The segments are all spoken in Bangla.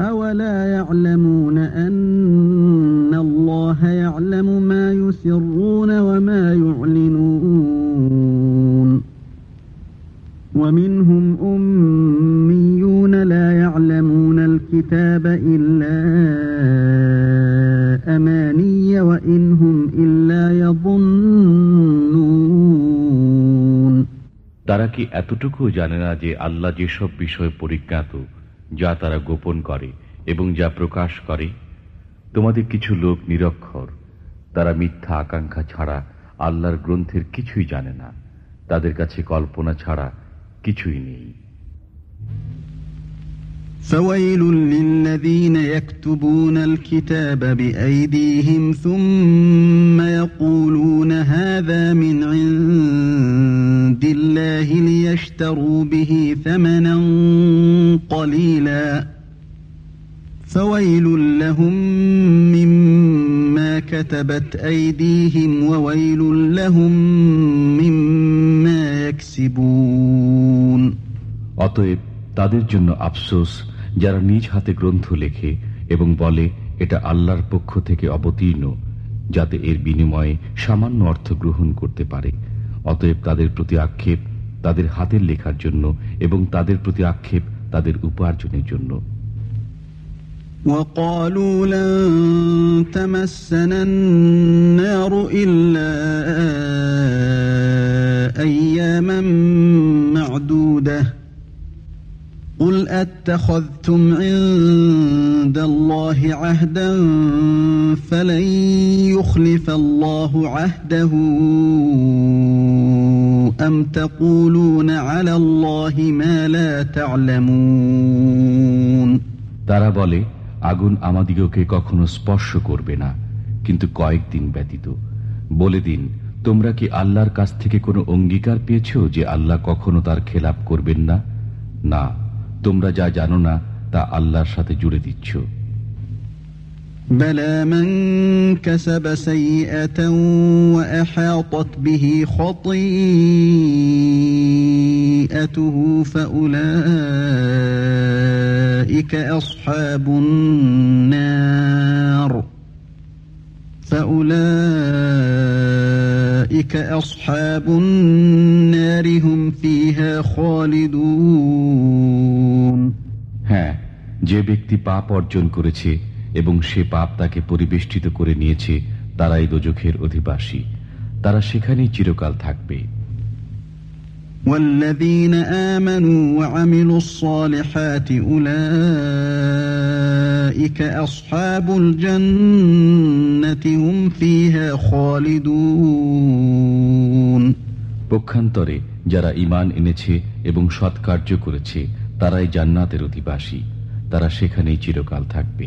أولا يعلمون أن الله يعلم ما يسرون وما يعلنون ومنهم أميون لا يعلمون الكتاب إلا أماني وإن هم إلا يظنون তারা কি এতটুকু জানে না যে আল্লাহ যেসব বিষয় পরিজ্ঞাত যা তারা গোপন করে এবং যা প্রকাশ করে তোমাদের কিছু লোক নিরক্ষর তারা মিথ্যা আকাঙ্ক্ষা ছাড়া আল্লাহর গ্রন্থের কিছুই জানে না তাদের কাছে কল্পনা ছাড়া কিছুই নেই فويل للذين يكتبون الكتاب بأيديهم ثم يقولون هذا من عند الله ليشتروا به ثمنا قليلا فويل لهم مما كتبت أيديهم وويل لهم مما يكسبون অতএব তাদের জন্য আফসোস যারা নিজ হাতে গ্রন্থ লেখে এবং বলে এটা আল্লাহর পক্ষ থেকে অবতীর্ণ যাতে এর বিনিময়ে সামান্য অর্থ গ্রহণ করতে পারে অতএব তাদের প্রতি আক্ষেপ তাদের হাতের লেখার জন্য এবং তাদের প্রতি আক্ষেপ তাদের উপার্জনের জন্য وقالوا لن تمسنا النار إلا أياما معدودة قل أتخذتم عند الله عهدا فلن يخلف الله عهده أم تقولون على الله ما لا تعلمون তারা বলে আগুন আমাদিগকে কখনো স্পর্শ করবে না কিন্তু কয়েকদিন ব্যতীত বলে দিন তোমরা কি আল্লাহর কাছ থেকে কোনো অঙ্গীকার পেয়েছ যে আল্লাহ কখনো তার খেলাপ করবেন না না তোমরা যা জানো না তা আল্লাহর সাথে জুড়ে দিচ্ছ بلى من كسب سيئة وأحاطت به خطيئته فأولئك أصحاب النار فأولئك أصحاب النار هم فيها خالدون হ্যাঁ যে ব্যক্তি পাপ অর্জন করেছে এবং সে পাপ তাকে পরিবেষ্টিত করে নিয়েছে তারাই দোজখের অধিবাসী তারা সেখানেই চিরকাল থাকবে والذين آمنوا وعملوا الصالحات أولئك أصحاب الجنة هم فيها خالدون পক্ষান্তরে যারা ইমান এনেছে এবং সৎকার্য করেছে তারাই জান্নাতের অধিবাসী তারা সেখানেই চিরকাল থাকবে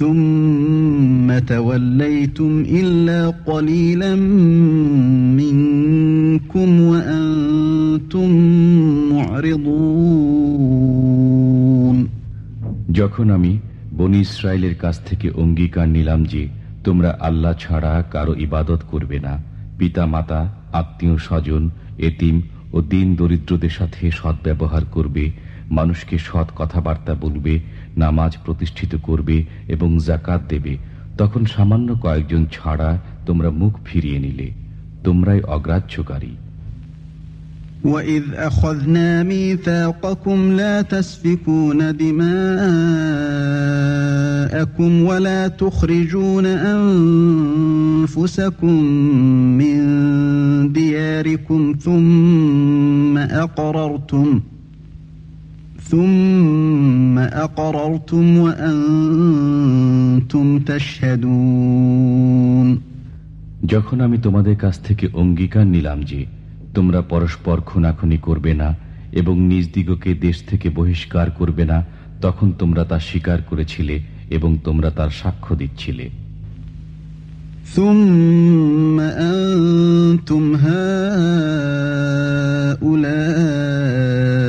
যখন আমি বনি ইসরায়েলের কাছ থেকে অঙ্গীকার নিলাম যে তোমরা আল্লাহ ছাড়া কারও ইবাদত করবে না পিতা মাতা আত্মীয় স্বজন, এতিম ও দিন দরিদ্রদের সাথে সদ্ব্যবহার করবে, মানুষকে সৎ কথাবার্তা বলবে নামাজ প্রতিষ্ঠিত করবে এবং জাকাত দেবে তখন সামান্য কয়েকজন ছাড়া তোমরা মুখ ফিরিয়ে নিলে তোমরাই অগ্রাহ্যকারী وإذ أخذنا ميثاقكم لا تسفكون دماءكم ولا تخرجون أنفسكم من دياركم ثم أقررتم ثم أقررتم وأنتم تشهدون যখন আমি তোমাদের কাছ থেকে অঙ্গীকার নিলাম যে তোমরা পরস্পর খুনাখুনি করবে না এবং নিজ দিগকে দেশ থেকে বহিষ্কার করবে না তখন তোমরা তা স্বীকার করেছিলে এবং তোমরা তার সাক্ষ্য দিচ্ছিলে ثم أنتم هؤلاء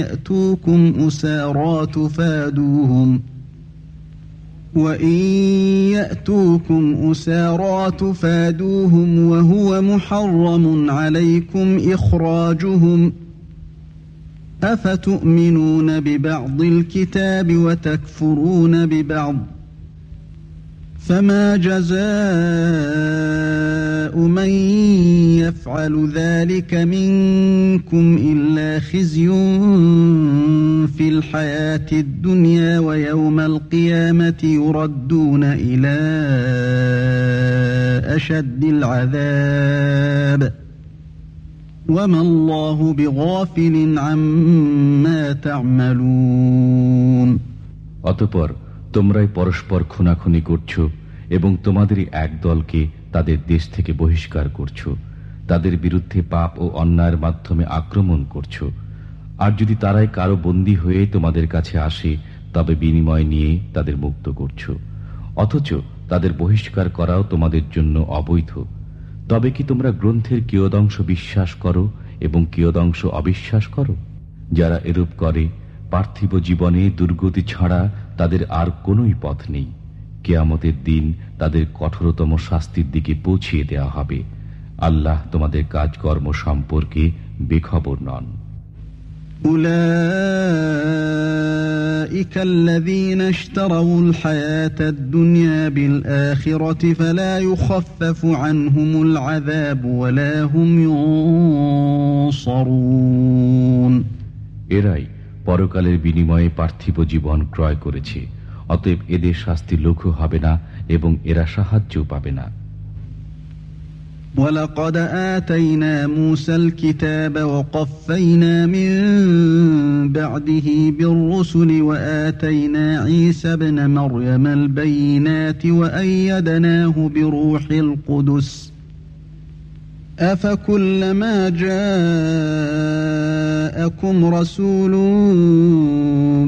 يأتوكم أسارى تفادوهم وإن يأتوكم أسارى تفادوهم وهو محرم عليكم إخراجهم ۖ أفتؤمنون ببعض الكتاب وتكفرون ببعض فما جزاء من يفعل ذلك منكم إلا خزي في الحياة الدنيا ويوم القيامة يردون إلى أشد العذاب ۖ অতপর তোমরাই পরস্পর খুনাখুনি করছ এবং তোমাদেরই এক দলকে তাদের দেশ থেকে বহিষ্কার করছ। তাদের বিরুদ্ধে পাপ ও অন্যায়ের মাধ্যমে আক্রমণ করছ। আর যদি তারাই কারও বন্দী হয়ে তোমাদের কাছে আসে, তবে বিনিময় নিয়ে তাদের মুক্ত করছ। অথচ তাদের বহিষ্কার করাও তোমাদের জন্য অবৈধ। তবে কি তোমরা গ্রন্থের কিয়দংশ বিশ্বাস করো এবং কিয়দংশ অবিশ্বাস করো? যারা এরূপ করে, পার্থিব জীবনে দুর্গতি ছাড়া তাদের আর কোনোই পথ নেই। কেয়ামতের দিন তাদের কঠোরতম শাস্তির দিকে পৌঁছিয়ে দেওয়া হবে আল্লাহ তোমাদের কাজকর্ম সম্পর্কে বেখবর নন أولئك الذين اشتروا الحياة الدنيا بالآخرة فلا يخفف عنهم العذاب ولا هم ينصرون এরাই পরকালের বিনিময়ে পার্থিব জীবন ক্রয় করেছে অতএব এদের শাস্তি লঘু হবে না এবং এরা সাহায্যও পাবে না ولقد آتينا موسى الكتاب وقفينا من بعده بالرسل وآتينا عيسى بن مريم البينات وأيدناه بروح القدس أفكلما جاءكم رسول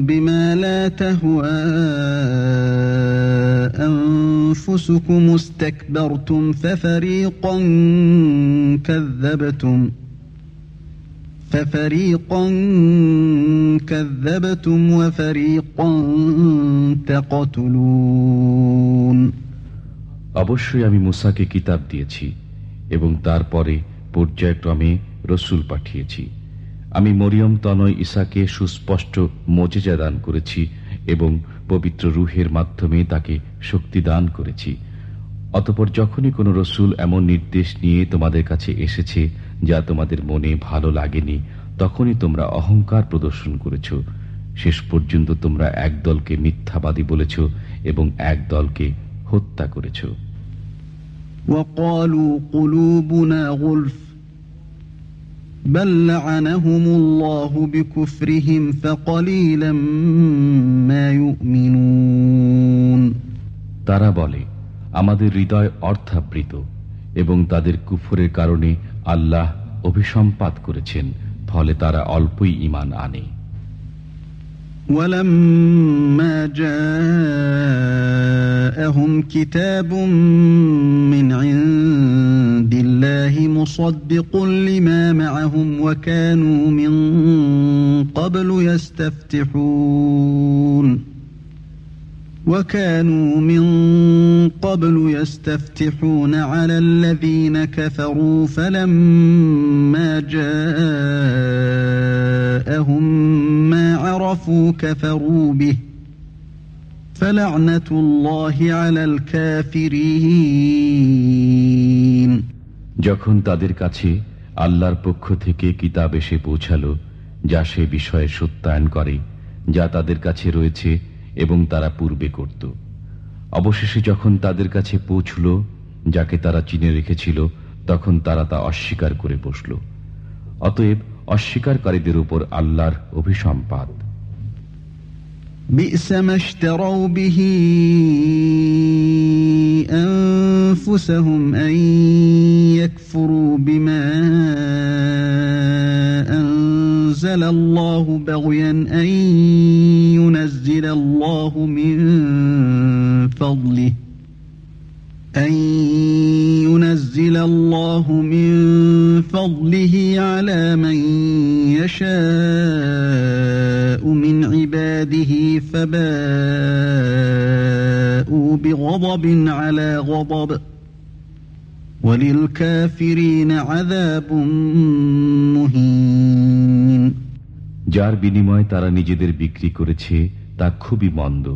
بما لا تهوى أنفسكم استكبرتم ففريقا كذبتم ففريقا كذبتم وفريقا تقتلون অবশ্যই আমি মুসাকে কিতাব দিয়েছি এবং তারপরে পর্যায়ক্রমে রসুল পাঠিয়েছি। আমি মরিয়ম তনয় ইসাকে সুস্পষ্ট মজেজা দান করেছি এবং পবিত্র রুহের মাধ্যমে তাকে শক্তি দান করেছি। অতপর যখনই কোনো রসুল এমন নির্দেশ নিয়ে তোমাদের কাছে এসেছে যা তোমাদের মনে ভালো লাগেনি, তখনই তোমরা অহংকার প্রদর্শন করেছ। শেষ পর্যন্ত তোমরা এক দলকে মিথ্যাবাদী বলেছ এবং এক দলকে হত্যা করেছ। وقالوا قلوبنا غلف بل لعنهم الله بكفرهم فقليلا ما يؤمنون তারা বলে আমাদের হৃদয় অর্থাবৃত এবং তাদের কুফরের কারণে আল্লাহ অভিসম্পাত করেছেন ফলে তারা অল্পই ইমান আনে ولما جاءهم كتاب من عند الله مصدق لما معهم وكانوا من قبل يستفتحون. وكانوا من قبل يستفتحون على الذين كفروا فلما جاءهم ما عرفوا كفروا به فلعنة الله على الكافرين যখন তাদের কাছে আল্লাহর পক্ষ থেকে কিতাব এসে পৌঁছালো যা সে বিষয়ে সত্যায়ন করে যা তাদের কাছে রয়েছে এবং তারা পূর্বে করত অবশেষে যখন তাদের কাছে পৌঁছল যাকে তারা চিনে রেখেছিল তখন তারা তা অস্বীকার করে বসল অতএব অস্বীকারীদের উপর আল্লাহর অভিসম্পাদ بئس ما اشتروا به أنفسهم أن يكفروا بما أنزل الله بغيا أن ينزل الله من فضله أن ينزل الله من فضله على من يشاء من عباده فباءوا بغضب على غضب وللكافرين عذاب مهين যার বিনিময়ে তারা নিজেদের বিক্রি করেছে তা খুবই মন্দ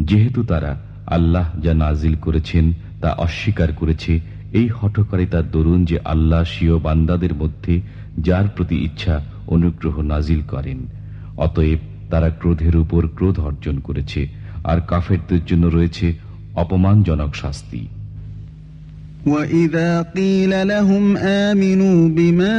যেহেতু তারা আল্লাহ যা নাজিল করেছেন তা অস্বীকার করেছে এই হঠকারিতার দরুন যে আল্লাহ স্বীয় বান্দাদের মধ্যে যার প্রতি ইচ্ছা অনুগ্রহ নাজিল করেন অতএব তারা ক্রোধের উপর ক্রোধ অর্জন করেছে আর কাফেরদের জন্য রয়েছে অপমানজনক শাস্তি وَإِذَا قِيلَ لَهُمْ آمِنُوا بِمَا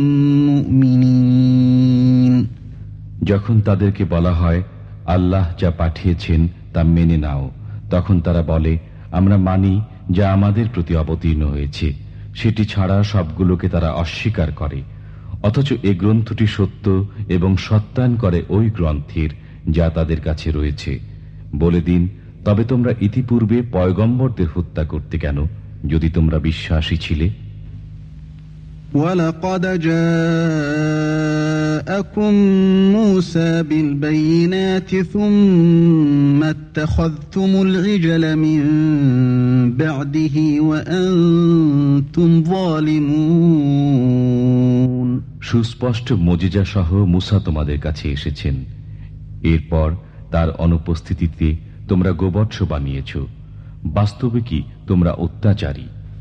যখন তাদেরকে বলা হয়, আল্লাহ যা পাঠিয়েছেন তা মেনে নাও, তখন তারা বলে, আমরা মানি যা আমাদের প্রতি অবতীর্ণ হয়েছে। সেটি ছাড়া সবগুলোকে তারা অস্বীকার করে। অথচ এ গ্রন্থটি সত্য এবং সত্যায়ন করে ওই গ্রন্থের যা তাদের কাছে রয়েছে। বলে দিন, তবে তোমরা ইতিপূর্বে পয়গম্বরদের হত্যা করতে কেন, যদি তোমরা বিশ্বাসী ছিলে? ওয়ালাকাদ জা جاءكم موسى بالبينات ثم اتخذتم العجل من بعده وأنتم ظالمون সুস্পষ্ট মজিজা সহ মুসা তোমাদের কাছে এসেছেন এরপর তার অনুপস্থিতিতে তোমরা গোবৎস বানিয়েছ বাস্তবে কি তোমরা অত্যাচারী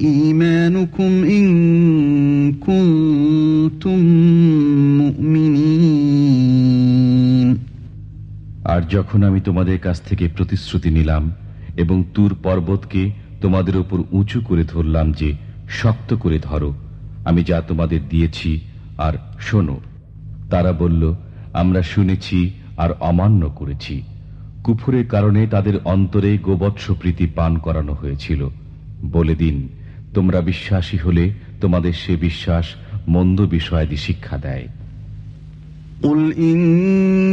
ইমানুকুম ইন কুনতুম মুমিনিন আর যখন আমি তোমাদের কাছ থেকে প্রতিশ্রুতি নিলাম এবং তুর পর্বতকে তোমাদের ওপর উঁচু করে ধরলাম যে শক্ত করে ধরো, আমি যা তোমাদের দিয়েছি, আর শোনো, তারা বলল, আমরা শুনেছি আর অমান্য করেছি। কুফুরের কারণে তাদের অন্তরে গোবৎস প্রীতি পান করানো হয়েছিল। বলে দিন তোমরা বিশ্বাসী হলে তোমাদের সে বিশ্বাস মন্দ বিষয়াদি শিক্ষা দেয় قل إن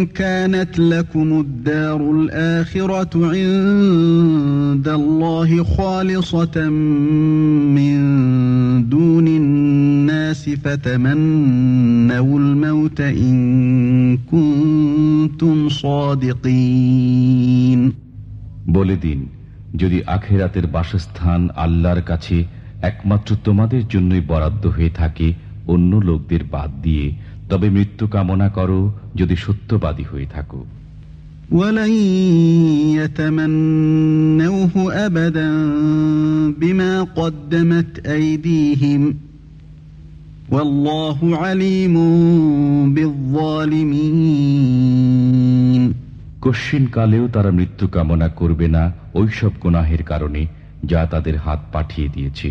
كانت لكم الدار الآخرة عند الله خالصة من دون الناس فتمنوا الموت إن كنتم صادقين বলে দিন যদি আখেরাতের বাসস্থান আল্লাহর কাছে একমাত্র তোমাদের জন্যই বরাদ্দ হয়ে থাকে অন্য লোকদের বাদ দিয়ে তবে মৃত্যু কামনা করো যদি সত্যবাদী হয়ে থাকো ولن يتمنوه أبدا بما قدمت أيديهم والله عليم بالظالمين কশ্চিন কালেও তারা মৃত্যু কামনা করবে না ওইসব গুনাহের কারণে যা তাদের হাত পাঠিয়ে দিয়েছে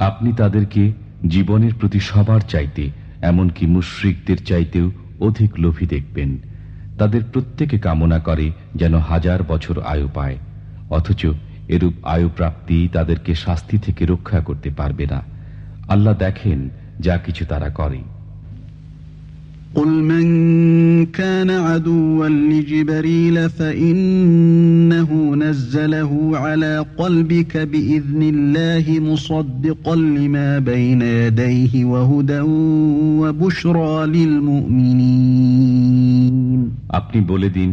আপনি তাদেরকে জীবনের প্রতি সবার চাইতে, এমনকি মুশ্রিকদের চাইতেও অধিক লোভী দেখবেন। তাদের প্রত্যেকে কামনা করে যেন হাজার বছর আয়ু পায়, অথচ এরূপ আয়ু প্রাপ্তি তাদেরকে শাস্তি থেকে রক্ষা করতে পারবে না। আল্লাহ দেখেন যা কিছু তারা করে। قل من كان عدوا لجبريل فإنه نزله على قلبك بإذن الله مصدقا لما بين يديه وهدى وبشرى للمؤمنين আপনি বলে দিন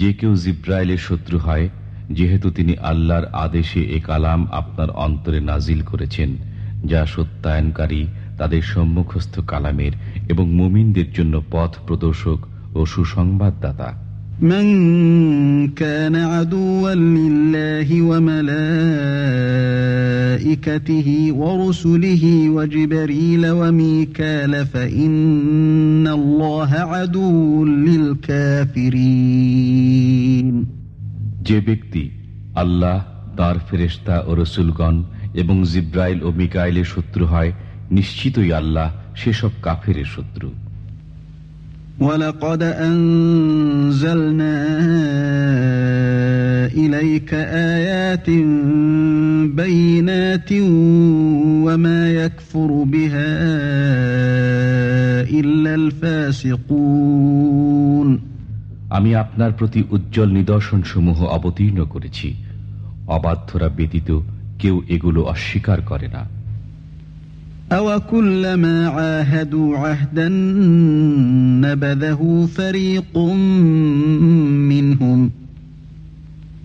যে কেউ জিব্রাইলের শত্রু হয় যেহেতু তিনি আল্লাহর আদেশে এ কালাম আপনার অন্তরে নাজিল করেছেন যা সত্যায়নকারী তাদের সম্মুখস্থ কালামের এবং মুমিনদের জন্য পথ প্রদর্শক ও সুসংবাদদাতা من كان عدوا لله وملائكته ورسله وجبريل وميكال فإن الله عدو للكافرين যে ব্যক্তি আল্লাহ তার ফেরেশতা ও রসুলগণ এবং জিব্রাইল ও মিকাইলের শত্রু হয় নিশ্চিতই আল্লাহ সেসব কাফেরের শত্রু ولقد أنزلنا إليك آيات بينات وما يكفر بها إلا الفاسقون আমি আপনার প্রতি উজ্জ্বল নিদর্শনসমূহ অবতীর্ণ করেছি অবাধ্যরা ব্যতীত কেউ এগুলো অস্বীকার করে না أوكلما عاهدوا عهدا نبذه فريق منهم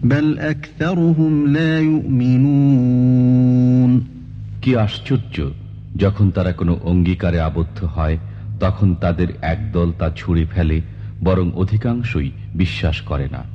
بل أكثرهم لا يؤمنون কি আশ্চর্য যখন তারা কোনো অঙ্গীকারে আবদ্ধ হয় তখন তাদের একদল তা ছুঁড়ে ফেলে বরং অধিকাংশই বিশ্বাস করে না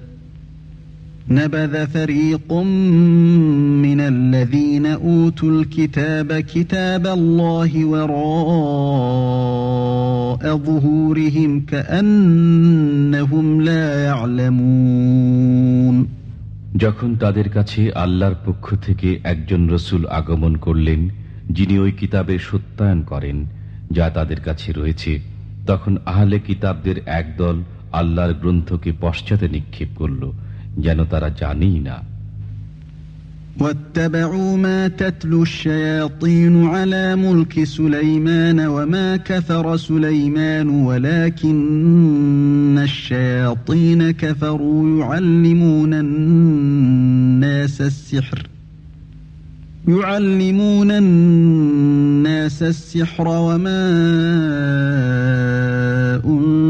نبذ فريق من الذين أوتوا الكتاب كتاب الله وراء ظهورهم كأنهم لا يعلمون যখন তাদের কাছে আল্লাহর পক্ষ থেকে একজন রসুল আগমন করলেন যিনি ওই কিতাবের সত্যায়ন করেন যা তাদের কাছে রয়েছে তখন আহলে কিতাবদের একদল আল্লাহর গ্রন্থকে পশ্চাতে নিক্ষেপ করল যেন তারা জানেই না واتبعوا ما تتلو الشياطين على ملك سليمان وما كفر سليمان ولكن الشياطين كفروا يعلمون الناس السحر يعلمون الناس السحر وما أنزل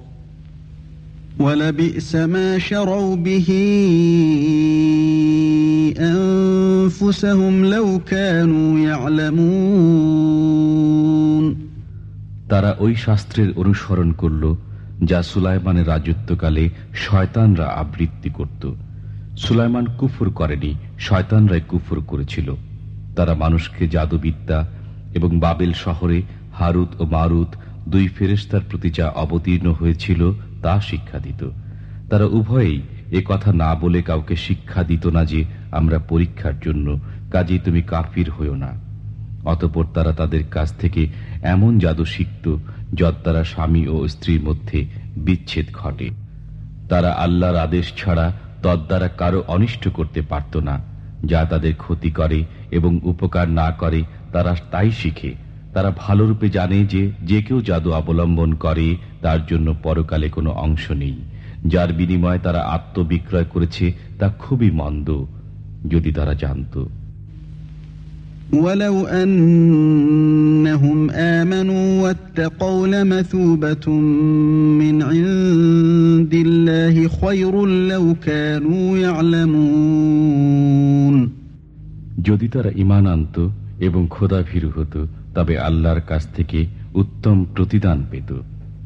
ولبئس ما شروا به أنفسهم لو كانوا يعلمون তারা ওই শাস্ত্রের অনুসরণ করল যা সুলাইমানের রাজত্বকালে শয়তানরা আবৃত্তি করত সুলাইমান কুফুর করেনি শয়তানরাই কুফুর করেছিল তারা মানুষকে জাদুবিদ্যা এবং বাবেল শহরে হারুত ও মারুত দুই ফেরেস্তার প্রতি যা অবতীর্ণ হয়েছিল তা শিক্ষা দিত। তারা উভয়েই এ কথা না বলে কাউকে শিক্ষা দিত না যে আমরা পরীক্ষার জন্য, কাজেই তুমি কাফির হইও না। অতপর তারা তাদের কাছ থেকে এমন জাদু শিখত যদ্বারা স্বামী ও স্ত্রীর মধ্যে বিচ্ছেদ ঘটে। তারা আল্লাহর আদেশ ছাড়া তদ্বারা কারও অনিষ্ট করতে পারত না। যা তাদের ক্ষতি করে এবং উপকার না করে, তারা তাই শিখে। তারা ভালোরূপে জানে যে যে কেউ জাদু অবলম্বন করে তার জন্য পরকালে কোনো অংশ নেই যার বিনিময়ে তারা আত্মবিক্রয় করেছে তা খুবই মন্দ যদি তারা জানত ولو أنهم آمنوا واتقوا لمثوبة من عند الله خير لو كانوا يعلمون যদি তারা ইমান আনত এবং খোদা ভীরু হতো তবে আল্লাহর কাছ থেকে উত্তম প্রতিদান পেত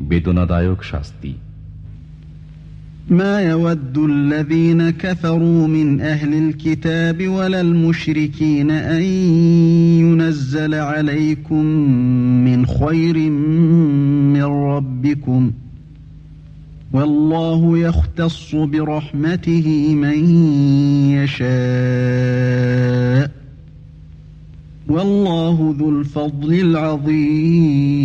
বেদনাদায়ক শাস্তি ما يود الذين كفروا من أهل الكتاب ولا المشركين أن ينزل عليكم من خير من ربكم والله يختص برحمته من يشاء والله ذو الفضل العظيم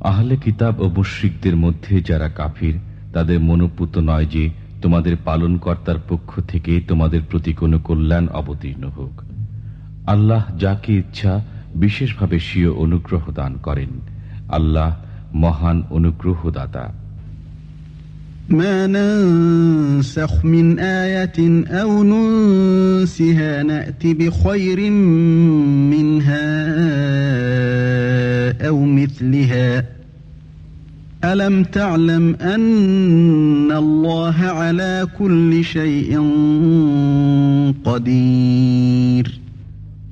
আহলে কিতাব ও মুশ্রিকদের মধ্যে যারা কাফির তাদের মনোপুত নয় যে তোমাদের পালনকর্তার পক্ষ থেকে তোমাদের প্রতি কোনো কল্যাণ অবতীর্ণ হোক আল্লাহ যাকে ইচ্ছা বিশেষভাবে স্বীয় অনুগ্রহ দান করেন আল্লাহ মহান অনুগ্রহদাতা ما ننسخ من آية أو ننسها نأت بخير منها أو مثلها ألم تعلم أن الله على كل شيء قدير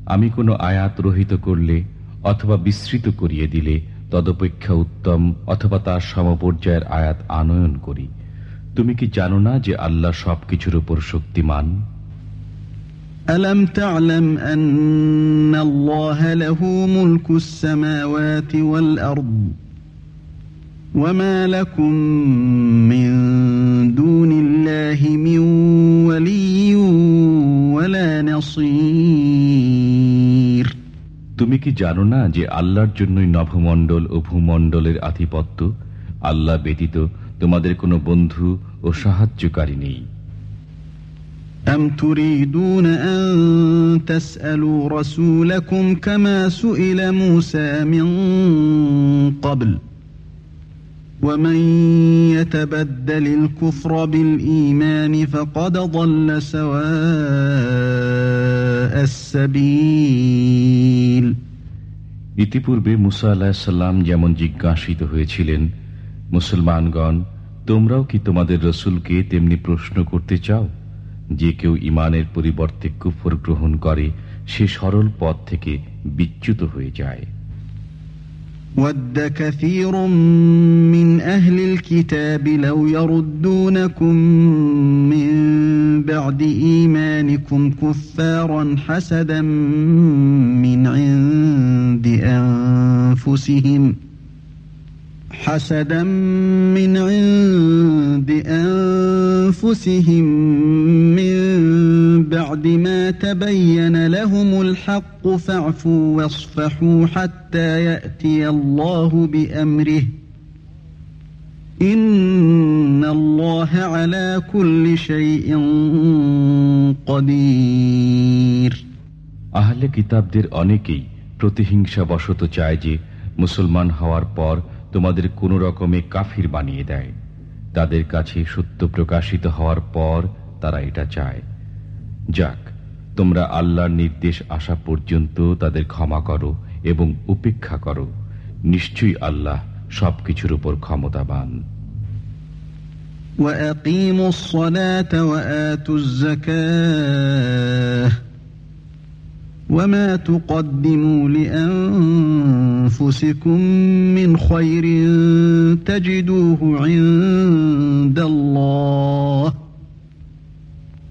আমি কোনো আয়াত রহিত করলে অথবা বিস্তৃত করিয়ে দিলে তদপেক্ষা উত্তম অথবা তার সমপর্যায়ের আয়াত আনয়ন করি তুমি কি জানো না যে আল্লাহ সবকিছুর উপর শক্তিমান ألم تعلم أن الله له ملك السماوات والأرض وما لكم من دون الله من ولي ولا نصير তুমি কি জানো না যে আল্লাহর জন্যই নভমণ্ডল ও ভূমণ্ডলের আধিপত্য আল্লাহ ব্যতীত তোমাদের কোনো বন্ধু ও সাহায্যকারী নেই أم تريدون أن تسألوا رسولكم كما سئل موسى من قبل ومن يتبدل الكفر بالإيمان فقد ضل سواء السبيل ইতিপূর্বে মুসা আলাহিসাল্লাম যেমন জিজ্ঞাসিত হয়েছিলেন মুসলমানগণ তোমরাও কি তোমাদের রসুলকে তেমনি প্রশ্ন করতে চাও যে কেউ ইমানের পরিবর্তে কুফর গ্রহণ করে সে সরল পথ থেকে বিচ্যুত হয়ে যায় ود كثير من أهل الكتاب لو يردونكم من بعد إيمانكم كفارا حسدا من عند أنفسهم حسدا من عند أنفسهم من بعد ما تبين لهم الحق فاعفوا واصفحوا حتى يأتي الله بأمره إن الله على كل شيء قدير আহলে কিতাবদের অনেকেই প্রতিহিংসা বশত চায় যে মুসলমান হওয়ার পর তোমাদের কোনো রকমে কাফির বানিয়ে দেয় তাদের কাছে সত্য প্রকাশিত হওয়ার পর তারা এটা চায় যাক তোমরা আল্লাহর নির্দেশ আসা পর্যন্ত তাদের ক্ষমা করো এবং উপেক্ষা করো নিশ্চয়ই আল্লাহ সবকিছুর উপর ক্ষমতাবান وأقيموا الصلاة وآتوا الزكاة وما تقدموا لأنفسكم من خير تجدوه عند الله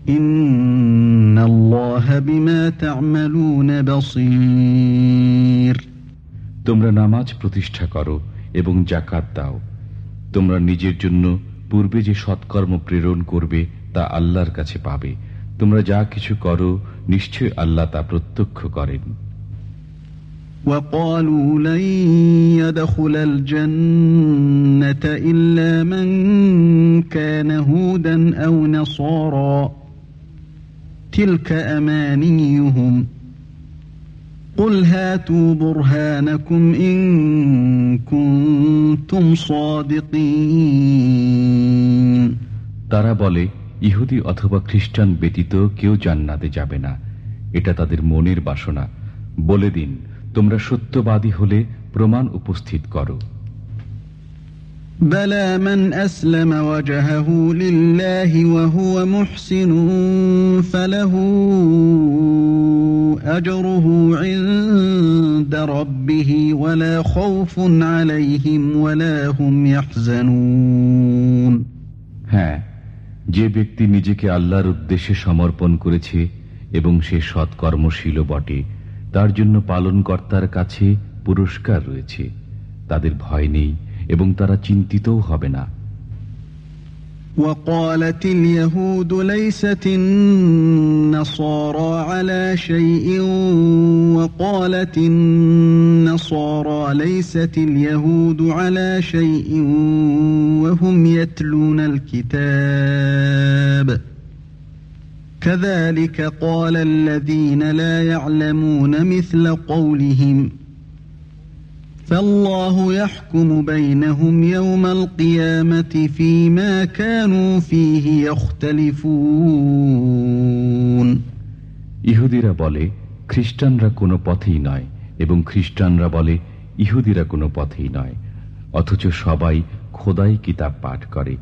إن তোমরা নামাজ প্রতিষ্ঠা করো এবং জাকাত দাও তোমরা নিজের জন্য পূর্বে যে সৎকর্ম প্রেরণ করবে তা আল্লাহর কাছে পাবে তোমরা যা কিছু করো নিশ্চয় আল্লাহ তা প্রত্যক্ষ করেন وقالوا لن يدخل الجنة إلا من كان هودا أو نصارا تلك أمانيهم قل هاتوا برهانكم إن كنتم صادقين তারা বলে ইহুদি অথবা খ্রিস্টান ব্যতীত কেউ জান্নাতে যাবে না এটা তাদের মনের বাসনা বলে দিন তোমরা সত্যবাদী হলে প্রমাণ উপস্থিত করো بلى من أسلم وجهه لله وهو محسن فله أجره عند ربه ولا خوف عليهم ولا هم يحزنون হ্যাঁ যে ব্যক্তি নিজেকে আল্লাহর উদ্দেশ্যে সমর্পণ করেছে এবং সে সৎকর্মশীল বটে তার জন্য পালনকর্তার কাছে পুরস্কার রয়েছে তাদের ভয় নেই এবং তারা চিন্তিতও হবে না وقالت اليهود ليست النصارى على شيء وقالت النصارى ليست اليهود على شيء وهم يتلون الكتاب كذلك قال الذين لا يعلمون مثل قولهم ইহুদিরা বলে, খ্রিস্টানরা কোনো পথেই নয় এবং খ্রিস্টানরা বলে, ইহুদিরা কোনো পথেই নয়। অথচ সবাই খোদাই কিতাব পাঠ করে।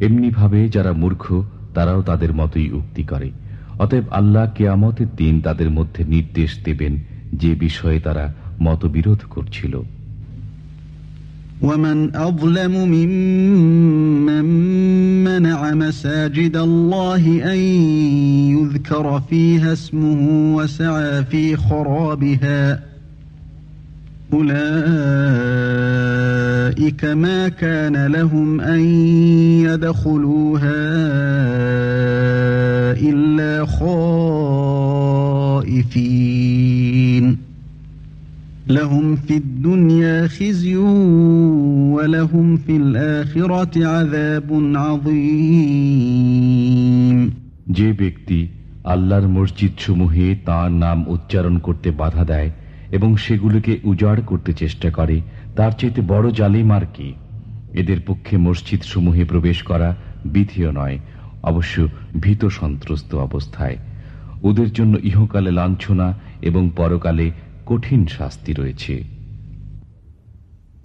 এমনিভাবে যারা মূর্খ, তারাও তাদের মতোই উক্তি করে। অতএব আল্লাহ কেয়ামতের দিন তাদের মধ্যে নির্দেশ দেবেন যে বিষয়ে তারা মতবিরোধ করছিল ومن أظلم ممن منع مساجد الله أن يذكر فيها اسمه وسعى في خرابها أولئك ما كان لهم أن يدخلوها إلا خائفين لهم في الدنيا خزي ولهم في الآخرة عذاب عظيم যে ব্যক্তি আল্লাহর মসজিদ সমূহে তাঁর নাম উচ্চারণ করতে বাধা দেয় এবং সেগুলোকে উজাড় করতে চেষ্টা করে তার চেয়ে বড় জালিম আর কি এদের পক্ষে মসজিদ সমূহে প্রবেশ করা বিধিও নয় অবশ্য ভীত সন্ত্রস্ত অবস্থায় ওদের জন্য ইহকালে লাঞ্ছনা এবং পরকালে কঠিন শাস্তি রয়েছে।